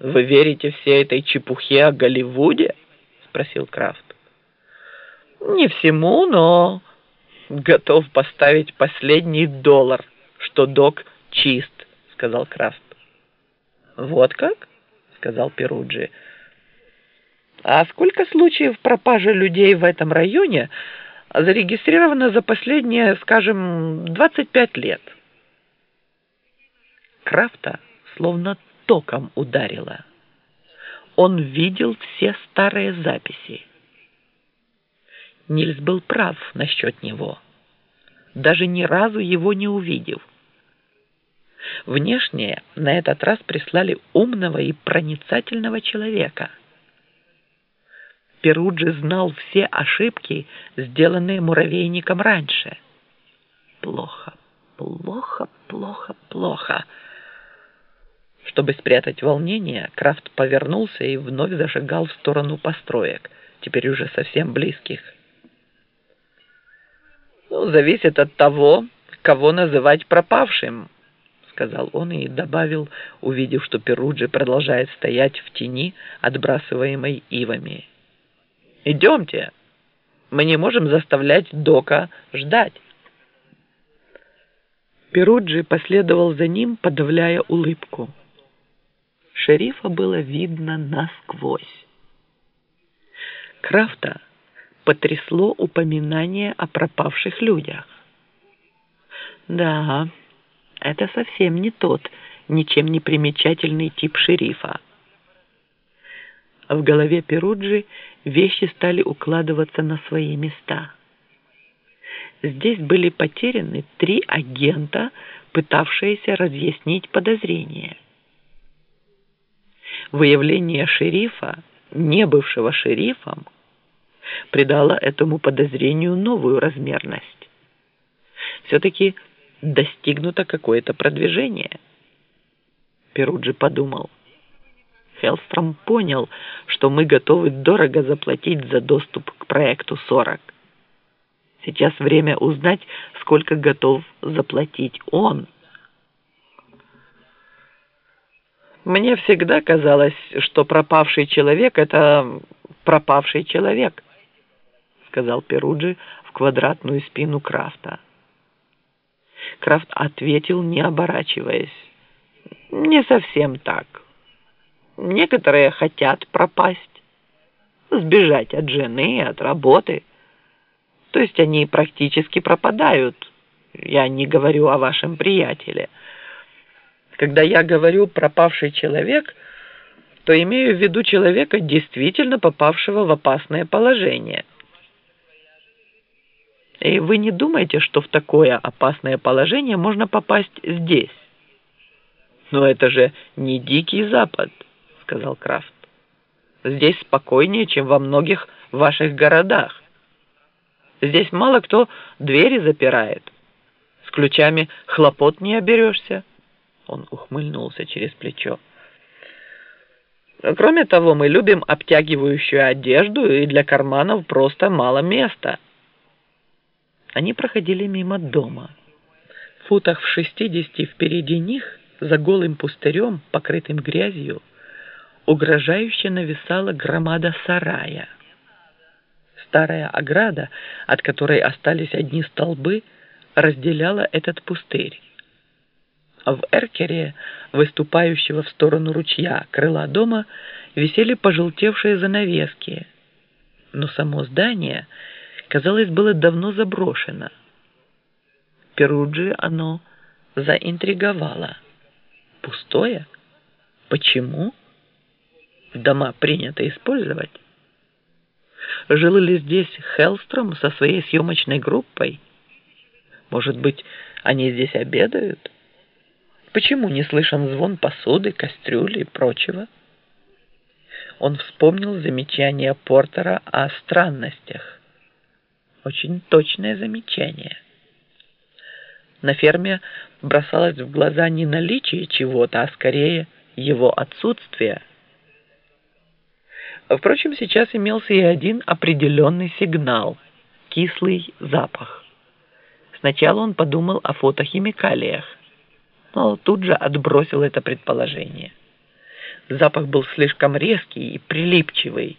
Вы верите всей этой чепухе о Голливуде? Спросил Крафт. Не всему, но готов поставить последний доллар, что док чист, сказал Крафт. Вот как? сказал Перуджи. А сколько случаев пропажи людей в этом районе зарегистрировано за последние, скажем, 25 лет? Крафта словно током ударило. Он видел все старые записи. Нильс был прав насчет него, даже ни разу его не увидев. Внешне на этот раз прислали умного и проницательного человека. Перуджи знал все ошибки, сделанные муравейником раньше. Плохо, плохо, плохо, плохо. Чтобы спрятать волнение, Крафт повернулся и вновь зашагал в сторону построек, теперь уже совсем близких. «Ну, зависит от того, кого называть пропавшим», — сказал он и добавил, увидев, что Перуджи продолжает стоять в тени, отбрасываемой ивами. «Идемте, мы не можем заставлять Дока ждать». Перуджи последовал за ним, подавляя улыбку шерифа было видно насквозь. Крафта потрясло упоминание о пропавших людях. Да, это совсем не тот ничем не примечательный тип шерифа. В голове Перуджи вещи стали укладываться на свои места. Здесь были потеряны три агента, пытавшиеся разъяснить подозрения – выявление шерифа, не бывшего шерифом, придало этому подозрению новую размерность. Все-таки достигнуто какое-то продвижение. Перуджи подумал. Хелстром понял, что мы готовы дорого заплатить за доступ к проекту 40. Сейчас время узнать, сколько готов заплатить он – Мне всегда казалось, что пропавший человек — это пропавший человек, сказал Перуджи в квадратную спину Крафта. Крафт ответил, не оборачиваясь. Не совсем так. Некоторые хотят пропасть, сбежать от жены, от работы. То есть они практически пропадают. Я не говорю о вашем приятеле — когда я говорю «пропавший человек», то имею в виду человека, действительно попавшего в опасное положение. И вы не думаете, что в такое опасное положение можно попасть здесь? Но это же не Дикий Запад, сказал Крафт. Здесь спокойнее, чем во многих ваших городах. Здесь мало кто двери запирает. С ключами хлопот не оберешься. Он ухмыльнулся через плечо. Кроме того, мы любим обтягивающую одежду, и для карманов просто мало места. Они проходили мимо дома. В футах в шестидесяти впереди них, за голым пустырем, покрытым грязью, угрожающе нависала громада сарая. Старая ограда, от которой остались одни столбы, разделяла этот пустырь. В эркере, выступающего в сторону ручья крыла дома, висели пожелтевшие занавески. Но само здание, казалось, было давно заброшено. Перуджи оно заинтриговало. Пустое? Почему? Дома принято использовать. Жил ли здесь Хелстром со своей съемочной группой? Может быть, они здесь обедают? Почему не слышен звон посуды, кастрюли и прочего? Он вспомнил замечание Портера о странностях. Очень точное замечание. На ферме бросалось в глаза не наличие чего-то, а скорее его отсутствие. Впрочем, сейчас имелся и один определенный сигнал – кислый запах. Сначала он подумал о фотохимикалиях но тут же отбросил это предположение. Запах был слишком резкий и прилипчивый.